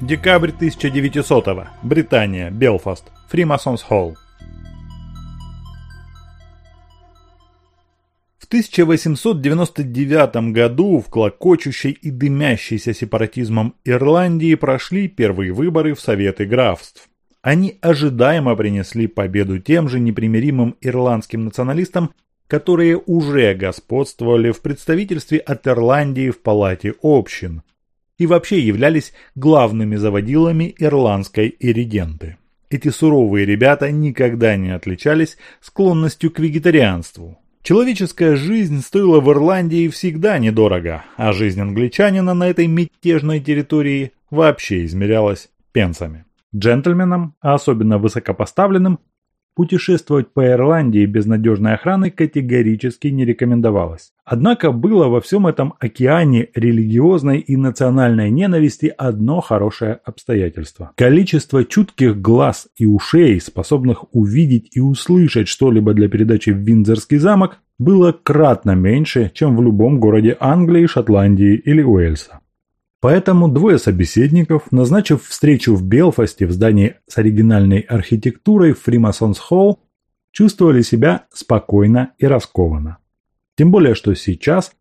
Декабрь 1900 -го. Британия. Белфаст. Freemasons Hall. В 1899 году в клокочущей и дымящейся сепаратизмом Ирландии прошли первые выборы в Советы графств. Они ожидаемо принесли победу тем же непримиримым ирландским националистам, которые уже господствовали в представительстве от Ирландии в Палате общин и вообще являлись главными заводилами ирландской ириденты. Эти суровые ребята никогда не отличались склонностью к вегетарианству. Человеческая жизнь стоила в Ирландии всегда недорого, а жизнь англичанина на этой мятежной территории вообще измерялась пенсами. Джентльменам, а особенно высокопоставленным, Путешествовать по Ирландии без надежной охраны категорически не рекомендовалось. Однако было во всем этом океане религиозной и национальной ненависти одно хорошее обстоятельство. Количество чутких глаз и ушей, способных увидеть и услышать что-либо для передачи в Виндзорский замок, было кратно меньше, чем в любом городе Англии, Шотландии или Уэльса. Поэтому двое собеседников, назначив встречу в Белфасте в здании с оригинальной архитектурой Freemasons Hall, чувствовали себя спокойно и раскованно. Тем более, что сейчас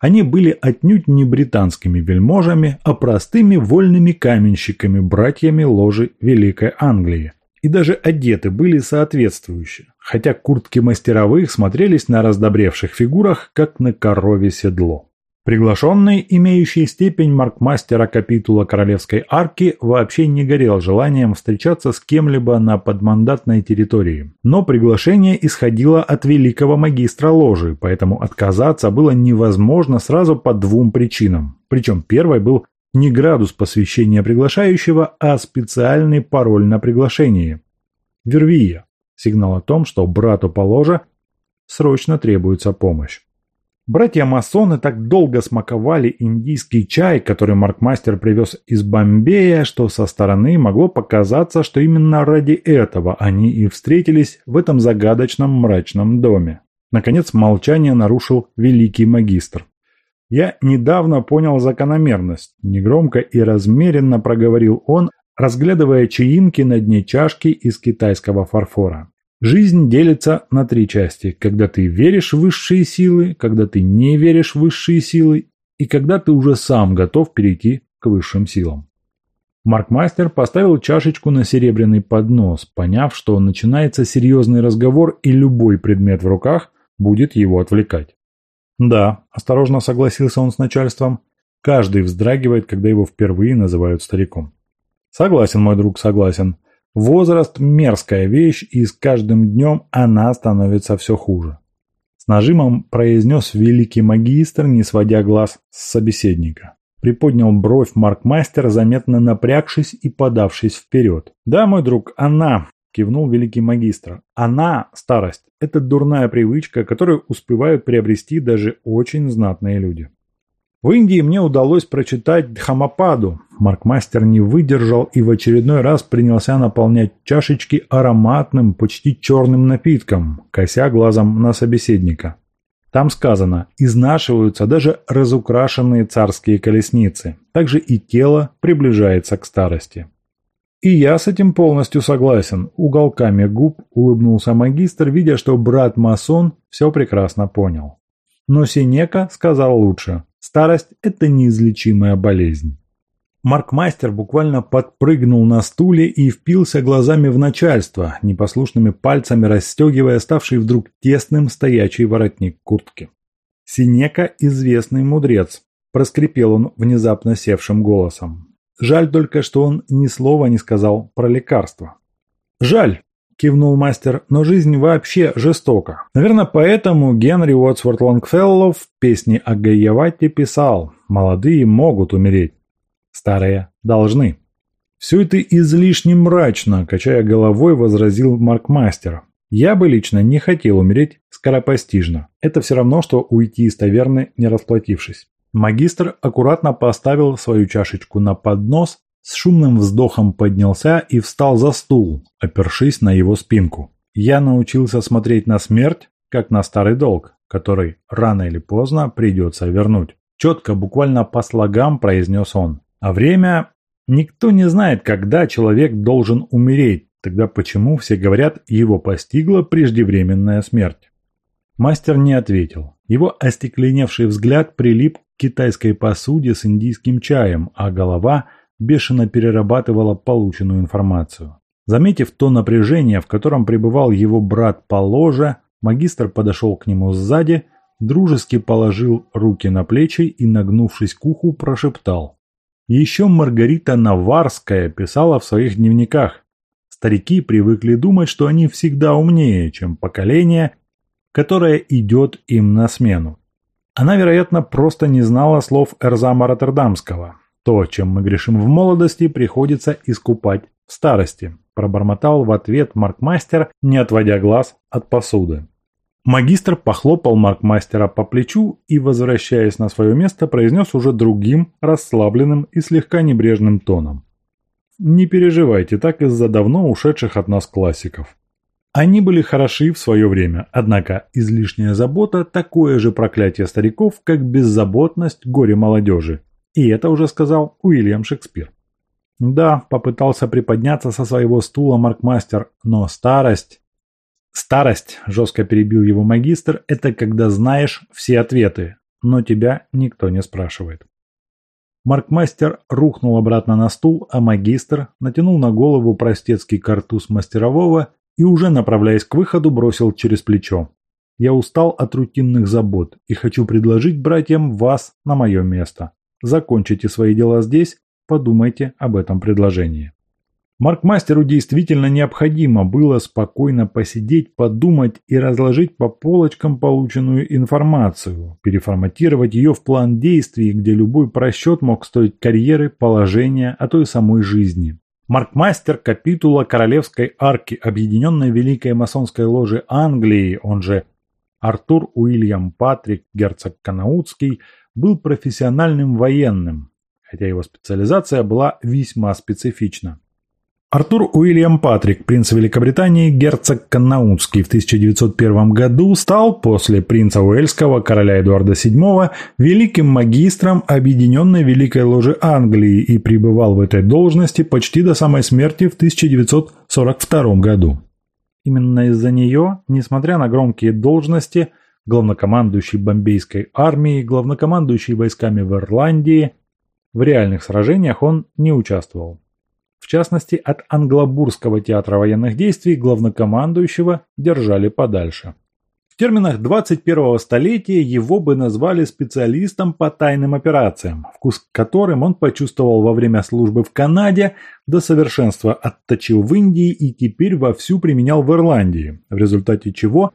они были отнюдь не британскими вельможами, а простыми вольными каменщиками, братьями ложи Великой Англии. И даже одеты были соответствующе, хотя куртки мастеровых смотрелись на раздобревших фигурах, как на корове седло. Приглашенный, имеющий степень маркмастера капитула Королевской арки, вообще не горел желанием встречаться с кем-либо на подмандатной территории. Но приглашение исходило от великого магистра ложи, поэтому отказаться было невозможно сразу по двум причинам. Причем первой был не градус посвящения приглашающего, а специальный пароль на приглашении. Вервия. Сигнал о том, что брату по ложе срочно требуется помощь. Братья-масоны так долго смаковали индийский чай, который Маркмастер привез из Бомбея, что со стороны могло показаться, что именно ради этого они и встретились в этом загадочном мрачном доме. Наконец молчание нарушил великий магистр. «Я недавно понял закономерность», – негромко и размеренно проговорил он, разглядывая чаинки на дне чашки из китайского фарфора. Жизнь делится на три части. Когда ты веришь в высшие силы, когда ты не веришь в высшие силы и когда ты уже сам готов перейти к высшим силам. Маркмастер поставил чашечку на серебряный поднос, поняв, что начинается серьезный разговор и любой предмет в руках будет его отвлекать. «Да», – осторожно согласился он с начальством, – «каждый вздрагивает, когда его впервые называют стариком». «Согласен, мой друг, согласен. Возраст – мерзкая вещь, и с каждым днем она становится все хуже. С нажимом произнес великий магистр, не сводя глаз с собеседника. Приподнял бровь Маркмастер, заметно напрягшись и подавшись вперед. «Да, мой друг, она!» – кивнул великий магистр. «Она, старость, это дурная привычка, которую успевают приобрести даже очень знатные люди». В Индии мне удалось прочитать Дхамападу. Маркмастер не выдержал и в очередной раз принялся наполнять чашечки ароматным, почти черным напитком, кося глазом на собеседника. Там сказано, изнашиваются даже разукрашенные царские колесницы. Также и тело приближается к старости. И я с этим полностью согласен. Уголками губ улыбнулся магистр, видя, что брат-масон все прекрасно понял. Но Синека сказал лучше. Старость – это неизлечимая болезнь. Маркмастер буквально подпрыгнул на стуле и впился глазами в начальство, непослушными пальцами расстегивая ставший вдруг тесным стоячий воротник куртки. «Синека – известный мудрец», – проскрипел он внезапно севшим голосом. Жаль только, что он ни слова не сказал про лекарства. «Жаль», кивнул мастер, но жизнь вообще жестока. Наверное, поэтому Генри Уотсворт Лонгфелло в песне о Гайявате писал «Молодые могут умереть, старые должны». «Все это излишне мрачно», – качая головой, возразил Маркмастер. «Я бы лично не хотел умереть скоропостижно. Это все равно, что уйти из таверны, не расплатившись». Магистр аккуратно поставил свою чашечку на поднос с шумным вздохом поднялся и встал за стул, опершись на его спинку. Я научился смотреть на смерть, как на старый долг, который рано или поздно придется вернуть. Четко, буквально по слогам произнес он. А время... Никто не знает, когда человек должен умереть. Тогда почему все говорят, его постигла преждевременная смерть? Мастер не ответил. Его остекленевший взгляд прилип к китайской посуде с индийским чаем, а голова бешено перерабатывала полученную информацию. Заметив то напряжение, в котором пребывал его брат по ложе, магистр подошел к нему сзади, дружески положил руки на плечи и, нагнувшись к уху, прошептал. Еще Маргарита Наварская писала в своих дневниках. Старики привыкли думать, что они всегда умнее, чем поколение, которое идет им на смену. Она, вероятно, просто не знала слов Эрзама Роттердамского. То, чем мы грешим в молодости, приходится искупать в старости, пробормотал в ответ Маркмастер, не отводя глаз от посуды. Магистр похлопал Маркмастера по плечу и, возвращаясь на свое место, произнес уже другим, расслабленным и слегка небрежным тоном. «Не переживайте так из-за давно ушедших от нас классиков. Они были хороши в свое время, однако излишняя забота – такое же проклятие стариков, как беззаботность горе молодежи. И это уже сказал Уильям Шекспир. Да, попытался приподняться со своего стула Маркмастер, но старость... Старость, жестко перебил его магистр, это когда знаешь все ответы, но тебя никто не спрашивает. Маркмастер рухнул обратно на стул, а магистр натянул на голову простецкий картуз мастерового и уже направляясь к выходу бросил через плечо. Я устал от рутинных забот и хочу предложить братьям вас на мое место. Закончите свои дела здесь, подумайте об этом предложении. Маркмастеру действительно необходимо было спокойно посидеть, подумать и разложить по полочкам полученную информацию, переформатировать ее в план действий, где любой просчет мог стоить карьеры, положения, а то и самой жизни. Маркмастер капитула Королевской арки Объединенной Великой Масонской Ложи Англии, он же Артур Уильям Патрик, герцог Канаутский, был профессиональным военным, хотя его специализация была весьма специфична. Артур Уильям Патрик, принц Великобритании, герцог Каннаутский в 1901 году стал после принца Уэльского, короля Эдуарда VII, великим магистром Объединенной Великой Ложи Англии и пребывал в этой должности почти до самой смерти в 1942 году. Именно из-за нее, несмотря на громкие должности, главнокомандующий Бомбейской армией, главнокомандующий войсками в Ирландии, в реальных сражениях он не участвовал. В частности, от Англобурского театра военных действий главнокомандующего держали подальше. В терминах 21-го столетия его бы назвали специалистом по тайным операциям, вкус которым он почувствовал во время службы в Канаде, до совершенства отточил в Индии и теперь вовсю применял в Ирландии, в результате чего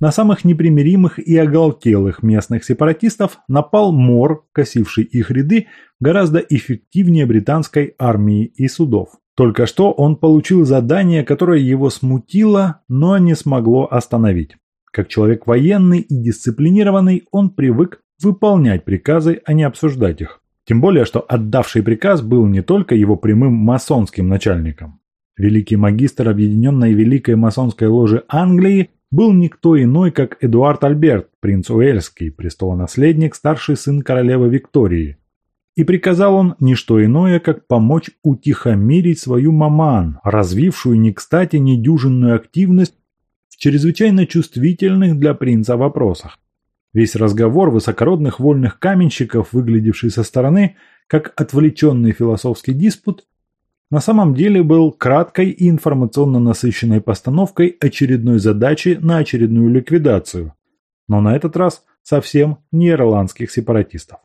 на самых непримиримых и оголтелых местных сепаратистов напал мор, косивший их ряды гораздо эффективнее британской армии и судов. Только что он получил задание, которое его смутило, но не смогло остановить. Как человек военный и дисциплинированный, он привык выполнять приказы, а не обсуждать их. Тем более, что отдавший приказ был не только его прямым масонским начальником. Великий магистр Объединенной Великой Масонской Ложи Англии был никто иной, как Эдуард Альберт, принц Уэльский, престолонаследник, старший сын королевы Виктории. И приказал он не что иное, как помочь утихомирить свою маман, развившую не кстати недюжинную активность в чрезвычайно чувствительных для принца вопросах. Весь разговор высокородных вольных каменщиков, выглядевший со стороны, как отвлеченный философский диспут, на самом деле был краткой и информационно насыщенной постановкой очередной задачи на очередную ликвидацию, но на этот раз совсем не ирландских сепаратистов.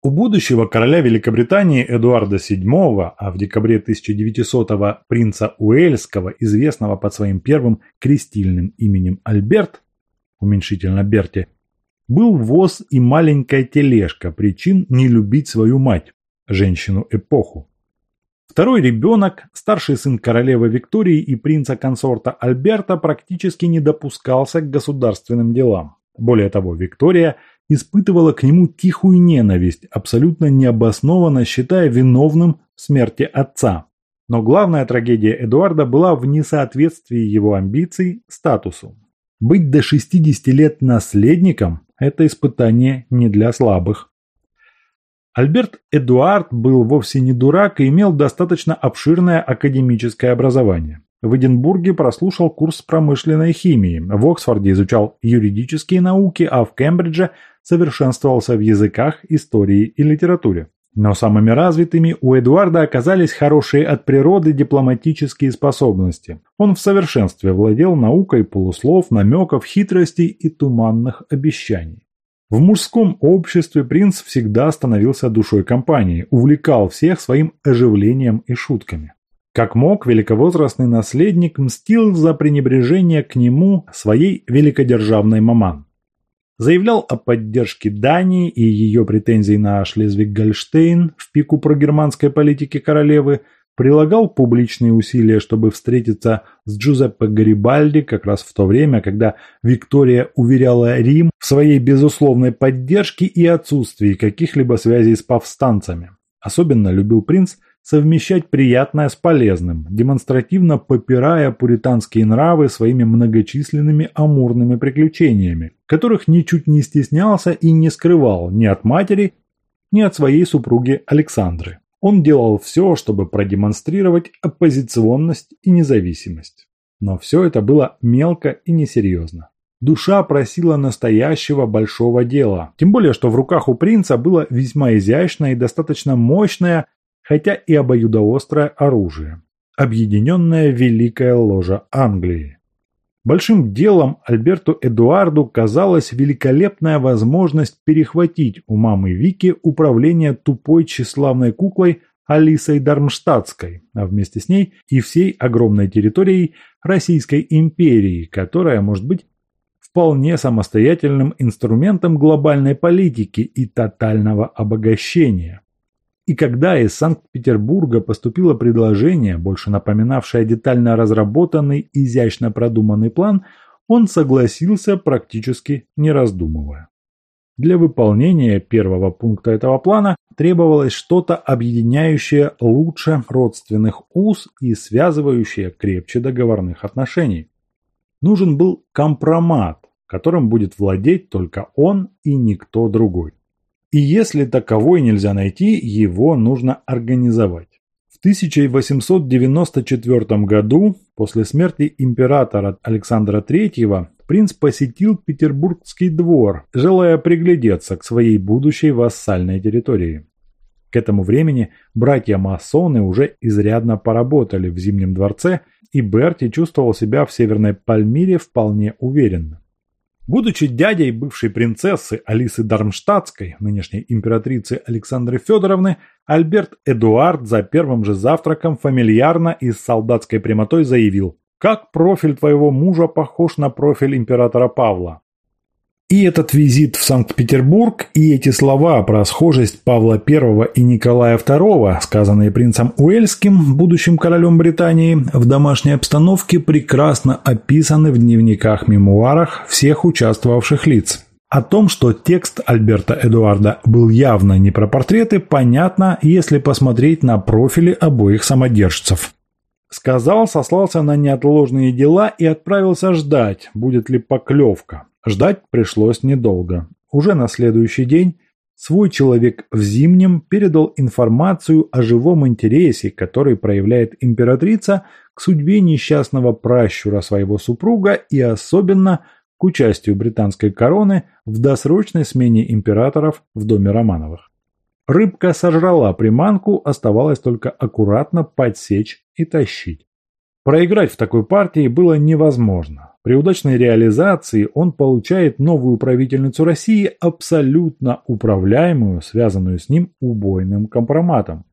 У будущего короля Великобритании Эдуарда VII, а в декабре 1900-го принца Уэльского, известного под своим первым крестильным именем Альберт, уменьшительно Берти, был воз и маленькая тележка причин не любить свою мать, женщину-эпоху. Второй ребенок, старший сын королевы Виктории и принца-консорта Альберта, практически не допускался к государственным делам. Более того, Виктория испытывала к нему тихую ненависть, абсолютно необоснованно считая виновным в смерти отца. Но главная трагедия Эдуарда была в несоответствии его амбиций статусу. Быть до 60 лет наследником – это испытание не для слабых. Альберт Эдуард был вовсе не дурак и имел достаточно обширное академическое образование. В Эдинбурге прослушал курс промышленной химии, в Оксфорде изучал юридические науки, а в Кембридже совершенствовался в языках, истории и литературе. Но самыми развитыми у Эдуарда оказались хорошие от природы дипломатические способности. Он в совершенстве владел наукой полуслов, намеков, хитростей и туманных обещаний. В мужском обществе принц всегда становился душой компании, увлекал всех своим оживлением и шутками. Как мог, великовозрастный наследник мстил за пренебрежение к нему своей великодержавной маман. Заявлял о поддержке Дании и ее претензий на Шлезвиг-Гольштейн в пику прогерманской политики королевы – прилагал публичные усилия, чтобы встретиться с Джузеппе Гарибальди как раз в то время, когда Виктория уверяла Рим в своей безусловной поддержке и отсутствии каких-либо связей с повстанцами. Особенно любил принц совмещать приятное с полезным, демонстративно попирая пуританские нравы своими многочисленными амурными приключениями, которых ничуть не стеснялся и не скрывал ни от матери, ни от своей супруги Александры. Он делал все, чтобы продемонстрировать оппозиционность и независимость. Но все это было мелко и несерьезно. Душа просила настоящего большого дела, тем более, что в руках у принца было весьма изящное и достаточно мощное, хотя и обоюдоострое оружие – объединенная Великая Ложа Англии. Большим делом Альберту Эдуарду казалась великолепная возможность перехватить у мамы Вики управление тупой тщеславной куклой Алисой Дармштадтской, а вместе с ней и всей огромной территорией Российской империи, которая может быть вполне самостоятельным инструментом глобальной политики и тотального обогащения. И когда из Санкт-Петербурга поступило предложение, больше напоминавшее детально разработанный, изящно продуманный план, он согласился практически не раздумывая. Для выполнения первого пункта этого плана требовалось что-то объединяющее лучше родственных уз и связывающее крепче договорных отношений. Нужен был компромат, которым будет владеть только он и никто другой. И если таковой нельзя найти, его нужно организовать. В 1894 году, после смерти императора Александра III, принц посетил Петербургский двор, желая приглядеться к своей будущей вассальной территории. К этому времени братья-масоны уже изрядно поработали в Зимнем дворце, и Берти чувствовал себя в Северной Пальмире вполне уверенно. Будучи дядей бывшей принцессы Алисы Дармштадтской, нынешней императрицы Александры Федоровны, Альберт Эдуард за первым же завтраком фамильярно и с солдатской прямотой заявил «Как профиль твоего мужа похож на профиль императора Павла?» И этот визит в Санкт-Петербург, и эти слова про схожесть Павла I и Николая II, сказанные принцем Уэльским, будущим королем Британии, в домашней обстановке прекрасно описаны в дневниках-мемуарах всех участвовавших лиц. О том, что текст Альберта Эдуарда был явно не про портреты, понятно, если посмотреть на профили обоих самодержцев. Сказал, сослался на неотложные дела и отправился ждать, будет ли поклевка. Ждать пришлось недолго. Уже на следующий день свой человек в Зимнем передал информацию о живом интересе, который проявляет императрица к судьбе несчастного пращура своего супруга и особенно к участию британской короны в досрочной смене императоров в доме Романовых. Рыбка сожрала приманку, оставалось только аккуратно подсечь и тащить. Проиграть в такой партии было невозможно. При удачной реализации он получает новую правительницу России, абсолютно управляемую, связанную с ним убойным компроматом.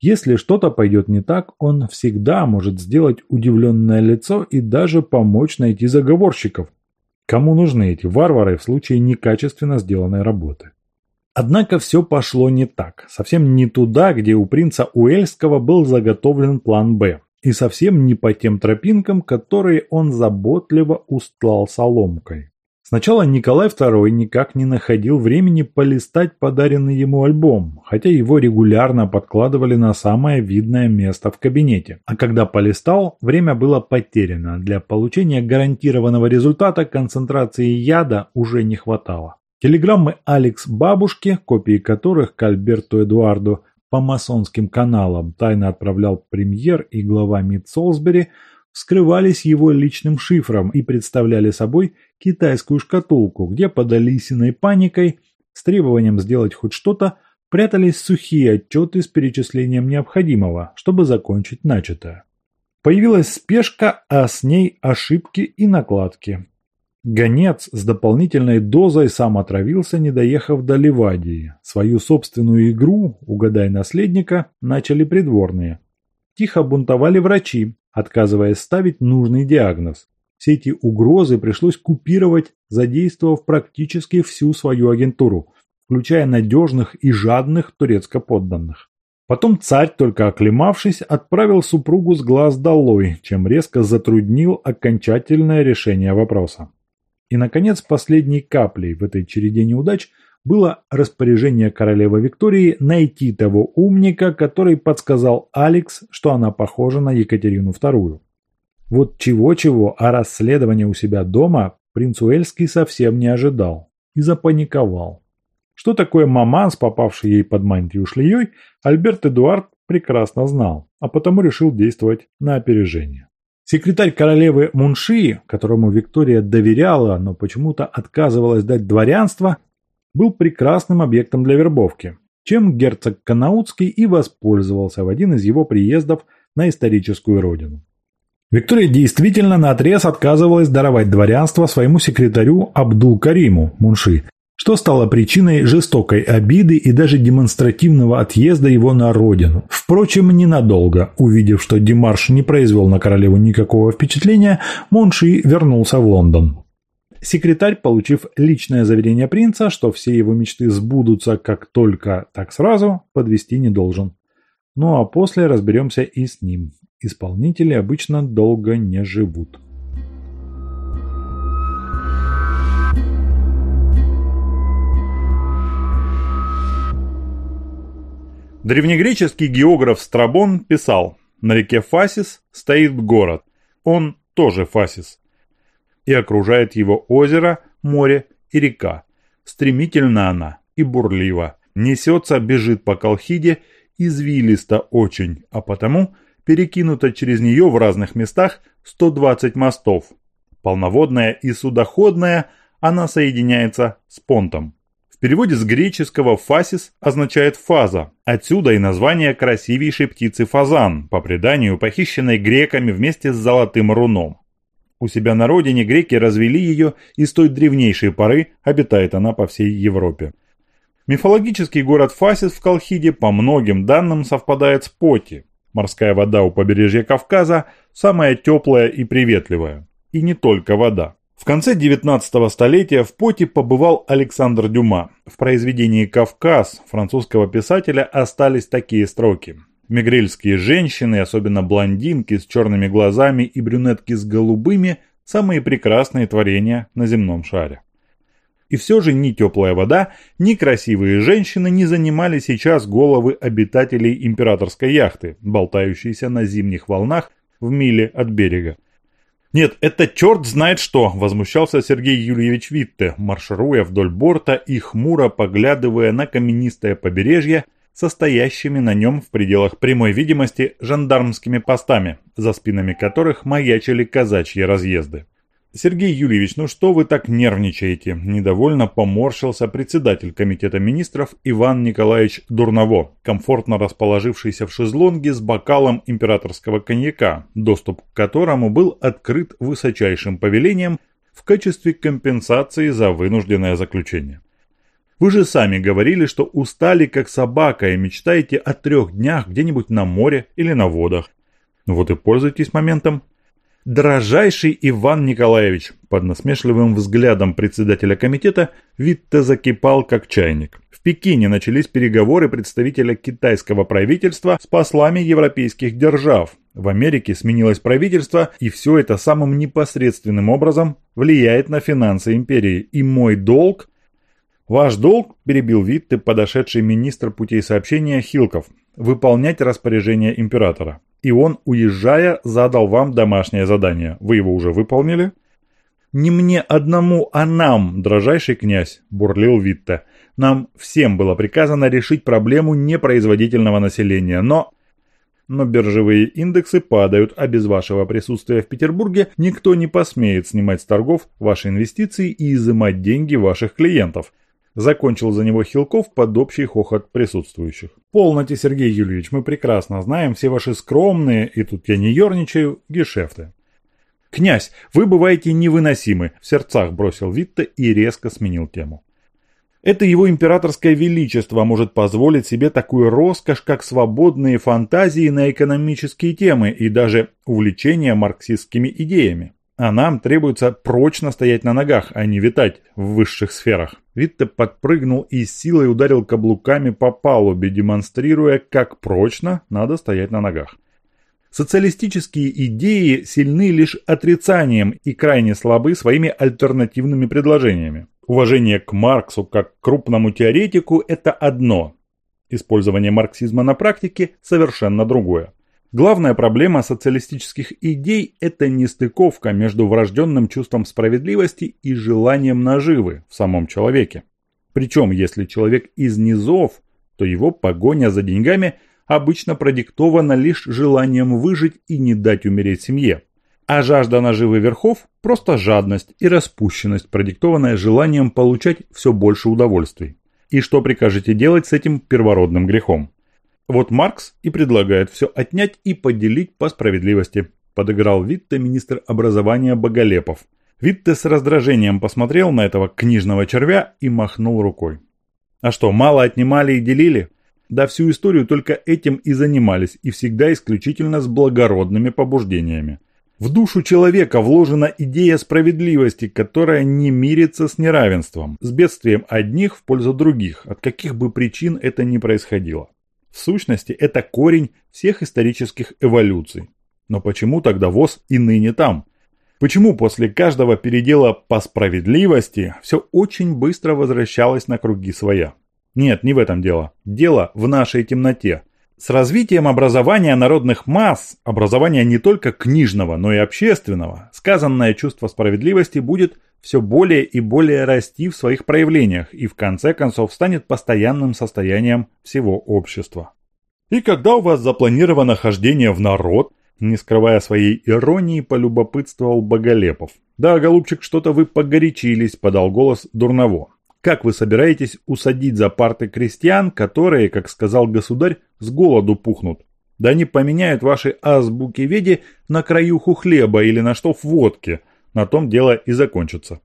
Если что-то пойдет не так, он всегда может сделать удивленное лицо и даже помочь найти заговорщиков. Кому нужны эти варвары в случае некачественно сделанной работы? Однако все пошло не так, совсем не туда, где у принца Уэльского был заготовлен план «Б». И совсем не по тем тропинкам, которые он заботливо устлал соломкой. Сначала Николай II никак не находил времени полистать подаренный ему альбом, хотя его регулярно подкладывали на самое видное место в кабинете. А когда полистал, время было потеряно. Для получения гарантированного результата концентрации яда уже не хватало. Телеграммы Алекс бабушке, копии которых к Альберту Эдуарду по масонским каналам тайно отправлял премьер и глава МИД Солсбери, вскрывались его личным шифром и представляли собой китайскую шкатулку, где под Алисиной паникой с требованием сделать хоть что-то прятались сухие отчеты с перечислением необходимого, чтобы закончить начатое. Появилась спешка, а с ней ошибки и накладки. Гонец с дополнительной дозой сам отравился, не доехав до Ливадии. Свою собственную игру «Угадай наследника» начали придворные. Тихо бунтовали врачи, отказываясь ставить нужный диагноз. Все эти угрозы пришлось купировать, задействовав практически всю свою агентуру, включая надежных и жадных турецко-подданных. Потом царь, только оклемавшись, отправил супругу с глаз долой, чем резко затруднил окончательное решение вопроса. И, наконец, последней каплей в этой череде неудач было распоряжение королевы Виктории найти того умника, который подсказал Алекс, что она похожа на Екатерину II. Вот чего-чего, а расследование у себя дома принц Уэльский совсем не ожидал и запаниковал. Что такое маманс, попавший ей под мантию шлеей, Альберт Эдуард прекрасно знал, а потому решил действовать на опережение. Секретарь королевы Мунши, которому Виктория доверяла, но почему-то отказывалась дать дворянство, был прекрасным объектом для вербовки, чем герцог Канаутский и воспользовался в один из его приездов на историческую родину. Виктория действительно наотрез отказывалась даровать дворянство своему секретарю Абдул-Кариму Мунши, что стало причиной жестокой обиды и даже демонстративного отъезда его на родину. Впрочем, ненадолго. Увидев, что Димарш не произвел на королеву никакого впечатления, Мунши вернулся в Лондон. Секретарь, получив личное заверение принца, что все его мечты сбудутся как только, так сразу, подвести не должен. Ну а после разберемся и с ним. Исполнители обычно долго не живут. Древнегреческий географ Страбон писал, на реке Фасис стоит город, он тоже Фасис, и окружает его озеро, море и река. Стремительно она и бурлива, несется, бежит по Колхиде, извилисто очень, а потому перекинуто через нее в разных местах 120 мостов. Полноводная и судоходная, она соединяется с понтом. Переводе с греческого «фасис» означает «фаза». Отсюда и название красивейшей птицы фазан, по преданию похищенной греками вместе с золотым руном. У себя на родине греки развели ее, и с той древнейшей поры обитает она по всей Европе. Мифологический город Фасис в Колхиде по многим данным совпадает с Поти, Морская вода у побережья Кавказа самая теплая и приветливая. И не только вода. В конце 19 столетия в поте побывал Александр Дюма. В произведении «Кавказ» французского писателя остались такие строки. Мигрельские женщины, особенно блондинки с черными глазами и брюнетки с голубыми – самые прекрасные творения на земном шаре. И все же ни теплая вода, ни красивые женщины не занимали сейчас головы обитателей императорской яхты, болтающейся на зимних волнах в миле от берега. «Нет, это черт знает что!» – возмущался Сергей Юрьевич Витте, маршируя вдоль борта и хмуро поглядывая на каменистое побережье, состоящими на нем в пределах прямой видимости жандармскими постами, за спинами которых маячили казачьи разъезды. «Сергей Юрьевич, ну что вы так нервничаете?» – недовольно поморщился председатель комитета министров Иван Николаевич Дурново, комфортно расположившийся в шезлонге с бокалом императорского коньяка, доступ к которому был открыт высочайшим повелением в качестве компенсации за вынужденное заключение. Вы же сами говорили, что устали как собака и мечтаете о трех днях где-нибудь на море или на водах. Вот и пользуйтесь моментом. «Дорожайший Иван Николаевич!» Под насмешливым взглядом председателя комитета Витте закипал как чайник. В Пекине начались переговоры представителя китайского правительства с послами европейских держав. В Америке сменилось правительство, и все это самым непосредственным образом влияет на финансы империи. И мой долг... Ваш долг, перебил Витте подошедший министр путей сообщения Хилков, выполнять распоряжение императора и он, уезжая, задал вам домашнее задание. Вы его уже выполнили? «Не мне одному, а нам, дрожайший князь», – бурлил Витте. «Нам всем было приказано решить проблему непроизводительного населения, но...» Но биржевые индексы падают, а без вашего присутствия в Петербурге никто не посмеет снимать с торгов ваши инвестиции и изымать деньги ваших клиентов. Закончил за него Хилков под общий хохот присутствующих. Полноте, Сергей Юрьевич, мы прекрасно знаем все ваши скромные, и тут я не ерничаю, гешефты. «Князь, вы бываете невыносимы», – в сердцах бросил Витте и резко сменил тему. Это его императорское величество может позволить себе такую роскошь, как свободные фантазии на экономические темы и даже увлечение марксистскими идеями. А нам требуется прочно стоять на ногах, а не витать в высших сферах. Витте подпрыгнул и силой ударил каблуками по палубе, демонстрируя, как прочно надо стоять на ногах. Социалистические идеи сильны лишь отрицанием и крайне слабы своими альтернативными предложениями. Уважение к Марксу как крупному теоретику – это одно. Использование марксизма на практике – совершенно другое. Главная проблема социалистических идей – это нестыковка между врожденным чувством справедливости и желанием наживы в самом человеке. Причем, если человек из низов, то его погоня за деньгами – обычно продиктована лишь желанием выжить и не дать умереть семье. А жажда наживы верхов – просто жадность и распущенность, продиктованная желанием получать все больше удовольствий. И что прикажете делать с этим первородным грехом? Вот Маркс и предлагает все отнять и поделить по справедливости. Подыграл Витте министр образования Боголепов. Витте с раздражением посмотрел на этого книжного червя и махнул рукой. А что, мало отнимали и делили? Да всю историю только этим и занимались, и всегда исключительно с благородными побуждениями. В душу человека вложена идея справедливости, которая не мирится с неравенством, с бедствием одних в пользу других, от каких бы причин это ни происходило. В сущности, это корень всех исторических эволюций. Но почему тогда ВОЗ и ныне там? Почему после каждого передела по справедливости все очень быстро возвращалось на круги своя? Нет, не в этом дело. Дело в нашей темноте. С развитием образования народных масс, образования не только книжного, но и общественного, сказанное чувство справедливости будет все более и более расти в своих проявлениях и в конце концов станет постоянным состоянием всего общества. И когда у вас запланировано хождение в народ, не скрывая своей иронии, полюбопытствовал Боголепов. «Да, голубчик, что-то вы погорячились», – подал голос Дурново. Как вы собираетесь усадить за парты крестьян, которые, как сказал государь, с голоду пухнут? Да они поменяют ваши азбуки веди на краюху хлеба или на штоф водки. На том дело и закончится.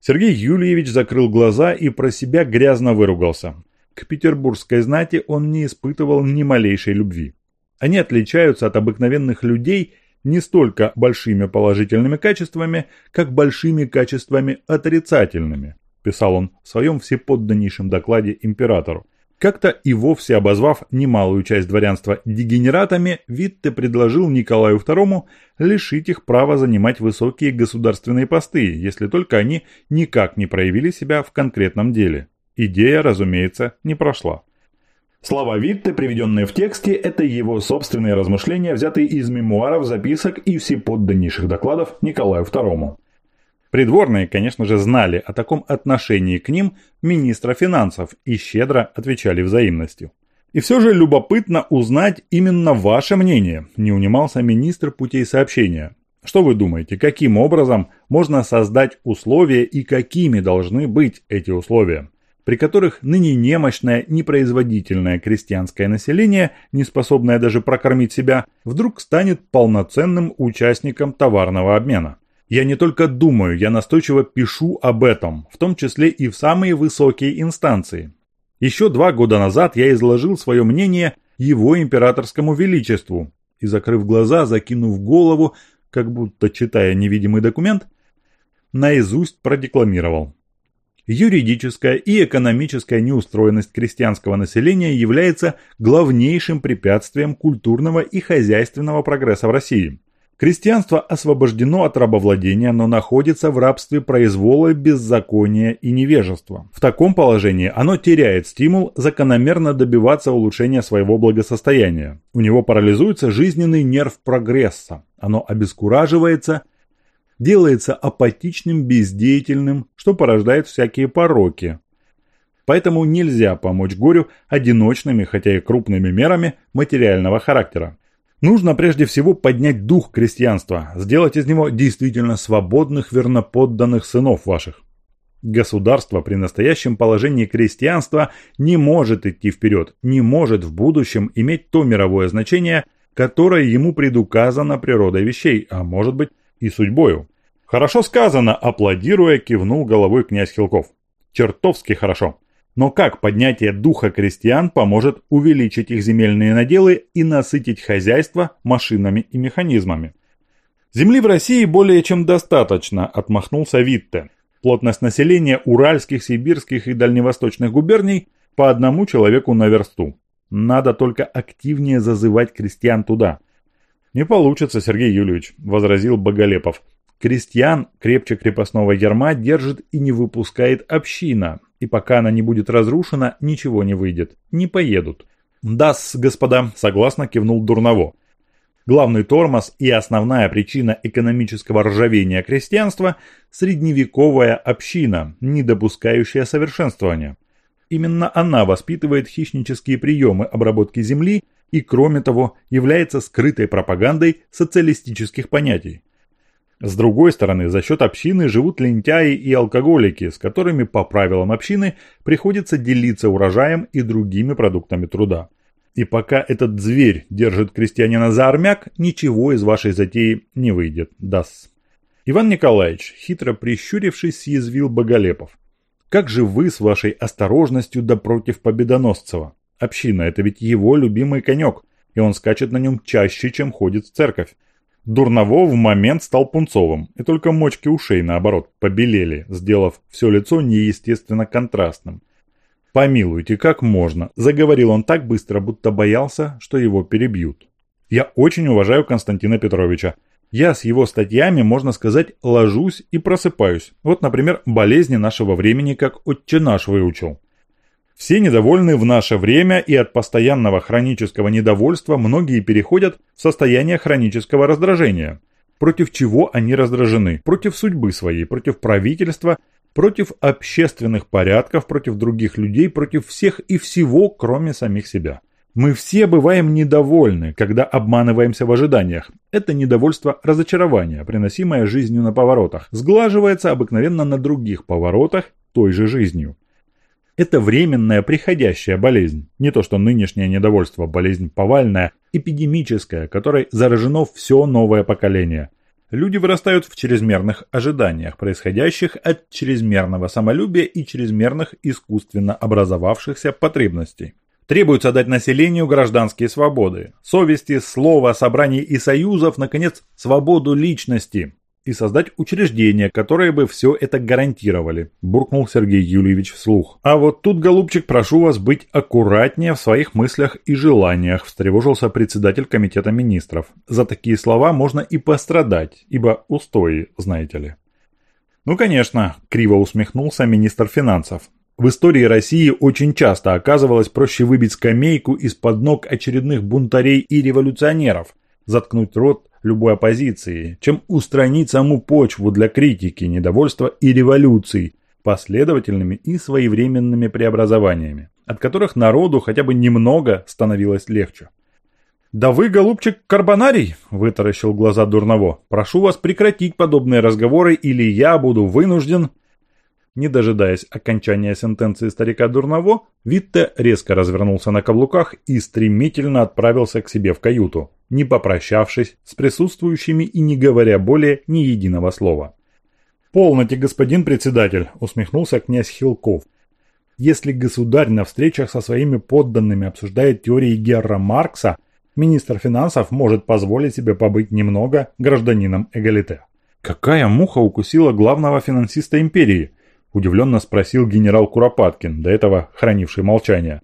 Сергей Юльевич закрыл глаза и про себя грязно выругался. К петербургской знати он не испытывал ни малейшей любви. Они отличаются от обыкновенных людей не столько большими положительными качествами, как большими качествами отрицательными писал он в своем всеподданнейшем докладе императору. Как-то и вовсе обозвав немалую часть дворянства дегенератами, Витте предложил Николаю II лишить их права занимать высокие государственные посты, если только они никак не проявили себя в конкретном деле. Идея, разумеется, не прошла. Слова Витте, приведенные в тексте, это его собственные размышления, взятые из мемуаров, записок и всеподданнейших докладов Николаю II. Придворные, конечно же, знали о таком отношении к ним министра финансов и щедро отвечали взаимностью. И все же любопытно узнать именно ваше мнение, не унимался министр путей сообщения. Что вы думаете, каким образом можно создать условия и какими должны быть эти условия, при которых ныне немощное, непроизводительное крестьянское население, не способное даже прокормить себя, вдруг станет полноценным участником товарного обмена? Я не только думаю, я настойчиво пишу об этом, в том числе и в самые высокие инстанции. Еще два года назад я изложил свое мнение его императорскому величеству и, закрыв глаза, закинув голову, как будто читая невидимый документ, наизусть продекламировал. Юридическая и экономическая неустроенность крестьянского населения является главнейшим препятствием культурного и хозяйственного прогресса в России. Крестьянство освобождено от рабовладения, но находится в рабстве произвола, беззакония и невежества. В таком положении оно теряет стимул закономерно добиваться улучшения своего благосостояния. У него парализуется жизненный нерв прогресса. Оно обескураживается, делается апатичным, бездеятельным, что порождает всякие пороки. Поэтому нельзя помочь горю одиночными, хотя и крупными мерами материального характера. Нужно прежде всего поднять дух крестьянства, сделать из него действительно свободных верноподданных сынов ваших. Государство при настоящем положении крестьянства не может идти вперед, не может в будущем иметь то мировое значение, которое ему предуказано природой вещей, а может быть и судьбою. Хорошо сказано, аплодируя, кивнул головой князь Хилков. Чертовски хорошо. Но как поднятие духа крестьян поможет увеличить их земельные наделы и насытить хозяйство машинами и механизмами? Земли в России более чем достаточно, отмахнулся Витте. Плотность населения уральских, сибирских и дальневосточных губерний по одному человеку на версту. Надо только активнее зазывать крестьян туда. «Не получится, Сергей Юльевич», – возразил Боголепов. «Крестьян крепче крепостного ярма держит и не выпускает община, и пока она не будет разрушена, ничего не выйдет, не поедут». «Да, господа», – согласно кивнул Дурново. Главный тормоз и основная причина экономического ржавения крестьянства – средневековая община, не допускающая совершенствования. Именно она воспитывает хищнические приемы обработки земли и, кроме того, является скрытой пропагандой социалистических понятий. С другой стороны, за счет общины живут лентяи и алкоголики, с которыми по правилам общины приходится делиться урожаем и другими продуктами труда. И пока этот зверь держит крестьянина за армяк, ничего из вашей затеи не выйдет, даст. Иван Николаевич, хитро прищурившись, съязвил Боголепов. Как же вы с вашей осторожностью да Победоносцева? Община – это ведь его любимый конек, и он скачет на нем чаще, чем ходит в церковь. Дурново в момент стал пунцовым, и только мочки ушей, наоборот, побелели, сделав все лицо неестественно контрастным. «Помилуйте, как можно?» – заговорил он так быстро, будто боялся, что его перебьют. «Я очень уважаю Константина Петровича. Я с его статьями, можно сказать, ложусь и просыпаюсь. Вот, например, болезни нашего времени, как отче наш выучил. Все недовольны в наше время, и от постоянного хронического недовольства многие переходят в состояние хронического раздражения. Против чего они раздражены? Против судьбы своей, против правительства, против общественных порядков, против других людей, против всех и всего, кроме самих себя. Мы все бываем недовольны, когда обманываемся в ожиданиях. Это недовольство разочарования, приносимое жизнью на поворотах, сглаживается обыкновенно на других поворотах той же жизнью. Это временная приходящая болезнь. Не то что нынешнее недовольство, болезнь повальная, эпидемическая, которой заражено все новое поколение. Люди вырастают в чрезмерных ожиданиях, происходящих от чрезмерного самолюбия и чрезмерных искусственно образовавшихся потребностей. Требуется дать населению гражданские свободы, совести, слова, собраний и союзов, наконец, свободу личности, и создать учреждения, которые бы все это гарантировали», – буркнул Сергей Юльевич вслух. «А вот тут, голубчик, прошу вас быть аккуратнее в своих мыслях и желаниях», – встревожился председатель комитета министров. «За такие слова можно и пострадать, ибо устои, знаете ли». «Ну, конечно», – криво усмехнулся министр финансов. В истории России очень часто оказывалось проще выбить скамейку из-под ног очередных бунтарей и революционеров, заткнуть рот любой оппозиции, чем устранить саму почву для критики, недовольства и революций последовательными и своевременными преобразованиями, от которых народу хотя бы немного становилось легче. «Да вы, голубчик, карбонарий!» – вытаращил глаза Дурново. «Прошу вас прекратить подобные разговоры, или я буду вынужден...» Не дожидаясь окончания сентенции старика Дурново, Витте резко развернулся на каблуках и стремительно отправился к себе в каюту, не попрощавшись с присутствующими и не говоря более ни единого слова. «Полноте, господин председатель», – усмехнулся князь Хилков. «Если государь на встречах со своими подданными обсуждает теории Герра Маркса, министр финансов может позволить себе побыть немного гражданином эгалите». Какая муха укусила главного финансиста империи – Удивленно спросил генерал Куропаткин, до этого хранивший молчание.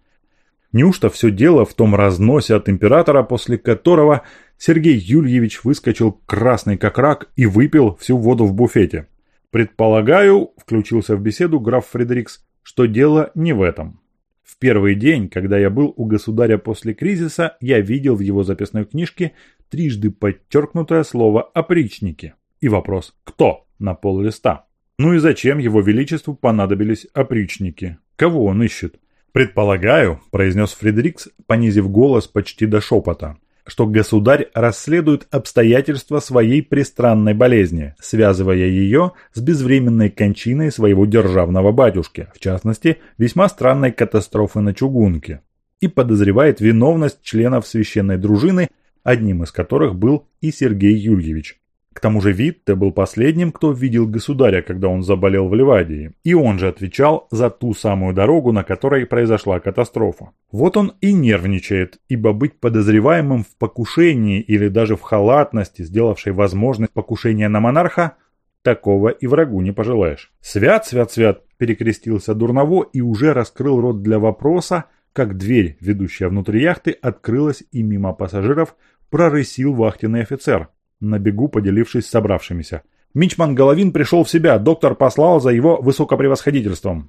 Неужто все дело в том разносе от императора, после которого Сергей Юльевич выскочил красный как рак и выпил всю воду в буфете? Предполагаю, включился в беседу граф Фредерикс, что дело не в этом. В первый день, когда я был у государя после кризиса, я видел в его записной книжке трижды подчеркнутое слово «опричники». И вопрос «Кто?» на пол листа. Ну и зачем его величеству понадобились опричники? Кого он ищет? «Предполагаю», – произнес Фредерикс, понизив голос почти до шепота, что государь расследует обстоятельства своей пристранной болезни, связывая ее с безвременной кончиной своего державного батюшки, в частности, весьма странной катастрофы на чугунке, и подозревает виновность членов священной дружины, одним из которых был и Сергей Юльевич. К тому же Витте был последним, кто видел государя, когда он заболел в Ливадии, и он же отвечал за ту самую дорогу, на которой произошла катастрофа. Вот он и нервничает, ибо быть подозреваемым в покушении или даже в халатности, сделавшей возможность покушения на монарха, такого и врагу не пожелаешь. «Свят, свят, свят!» – перекрестился Дурново и уже раскрыл рот для вопроса, как дверь, ведущая внутрь яхты, открылась и мимо пассажиров прорысил вахтенный офицер – на бегу поделившись с собравшимися. Мичман Головин пришел в себя, доктор послал за его высокопревосходительством.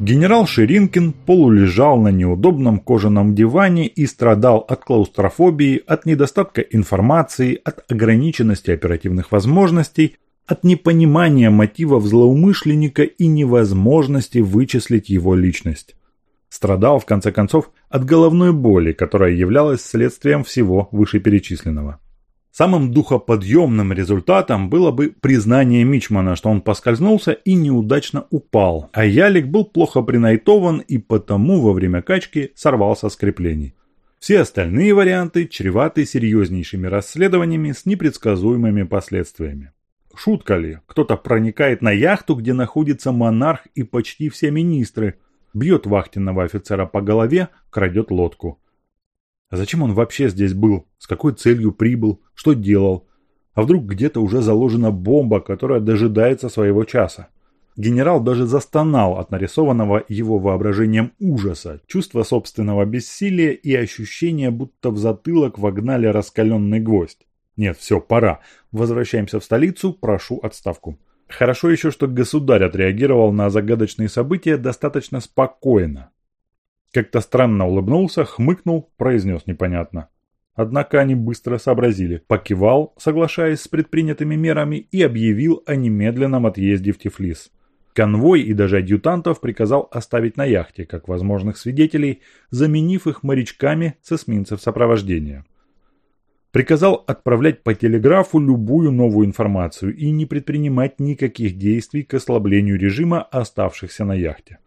Генерал Ширинкин полулежал на неудобном кожаном диване и страдал от клаустрофобии, от недостатка информации, от ограниченности оперативных возможностей, от непонимания мотивов злоумышленника и невозможности вычислить его личность страдал, в конце концов, от головной боли, которая являлась следствием всего вышеперечисленного. Самым духоподъемным результатом было бы признание Мичмана, что он поскользнулся и неудачно упал, а ялик был плохо принайтован и потому во время качки сорвался с креплений. Все остальные варианты чреваты серьезнейшими расследованиями с непредсказуемыми последствиями. Шутка ли, кто-то проникает на яхту, где находится монарх и почти все министры, бьет вахтенного офицера по голове, крадет лодку. А зачем он вообще здесь был? С какой целью прибыл? Что делал? А вдруг где-то уже заложена бомба, которая дожидается своего часа? Генерал даже застонал от нарисованного его воображением ужаса, чувства собственного бессилия и ощущения, будто в затылок вогнали раскаленный гвоздь. Нет, все, пора. Возвращаемся в столицу, прошу отставку. Хорошо еще, что государь отреагировал на загадочные события достаточно спокойно. Как-то странно улыбнулся, хмыкнул, произнес непонятно. Однако они быстро сообразили, покивал, соглашаясь с предпринятыми мерами, и объявил о немедленном отъезде в Тифлис. Конвой и даже адъютантов приказал оставить на яхте, как возможных свидетелей, заменив их морячками с эсминцев сопровождения приказал отправлять по телеграфу любую новую информацию и не предпринимать никаких действий к ослаблению режима оставшихся на яхте.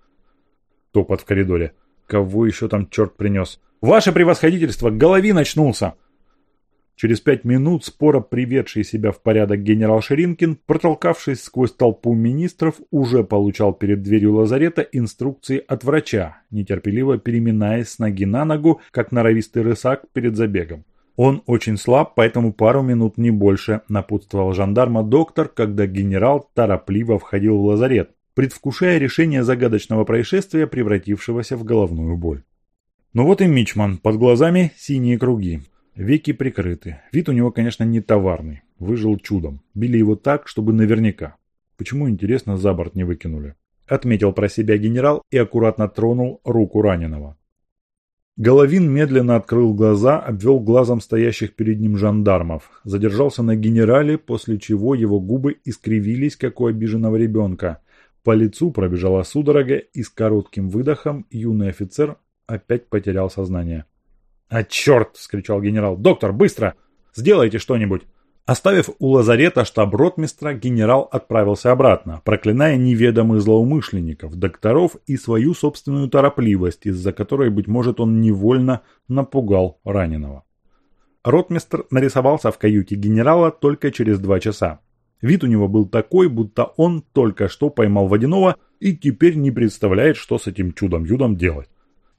Топот в коридоре. Кого еще там черт принес? «Ваше превосходительство! Головин очнулся!» Через пять минут спора приведший себя в порядок генерал Ширинкин, протолкавшись сквозь толпу министров, уже получал перед дверью лазарета инструкции от врача, нетерпеливо переминаясь с ноги на ногу, как норовистый рысак перед забегом. Он очень слаб, поэтому пару минут не больше, напутствовал жандарма доктор, когда генерал торопливо входил в лазарет, предвкушая решение загадочного происшествия, превратившегося в головную боль. Ну вот и Мичман, под глазами синие круги, веки прикрыты. Вид у него, конечно, не товарный, выжил чудом. Били его так, чтобы наверняка. Почему, интересно, за борт не выкинули? Отметил про себя генерал и аккуратно тронул руку раненого. Головин медленно открыл глаза, обвел глазом стоящих перед ним жандармов, задержался на генерале, после чего его губы искривились, как у обиженного ребенка. По лицу пробежала судорога, и с коротким выдохом юный офицер опять потерял сознание. «А черт!» – вскричал генерал. «Доктор, быстро! Сделайте что-нибудь!» Оставив у лазарета штаб-ротмистра, генерал отправился обратно, проклиная неведомых злоумышленников, докторов и свою собственную торопливость, из-за которой, быть может, он невольно напугал раненого. Ротмистр нарисовался в каюте генерала только через два часа. Вид у него был такой, будто он только что поймал водяного и теперь не представляет, что с этим чудом-юдом делать.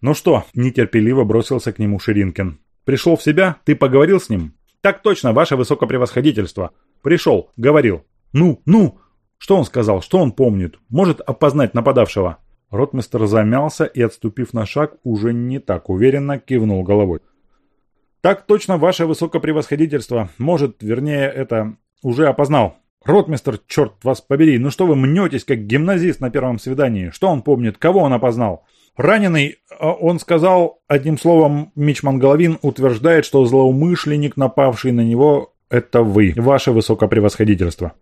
«Ну что?» – нетерпеливо бросился к нему Ширинкин. «Пришел в себя? Ты поговорил с ним?» «Так точно, ваше высокопревосходительство. Пришел, говорил». «Ну, ну!» Что он сказал? Что он помнит? Может опознать нападавшего?» Ротмистер замялся и, отступив на шаг, уже не так уверенно кивнул головой. «Так точно, ваше высокопревосходительство. Может, вернее, это... уже опознал. Ротмистер, черт вас побери, ну что вы мнетесь, как гимназист на первом свидании? Что он помнит? Кого он опознал?» Раненый, а, он сказал, одним словом, Мичман Головин утверждает, что злоумышленник, напавший на него, это вы, ваше высокопревосходительство.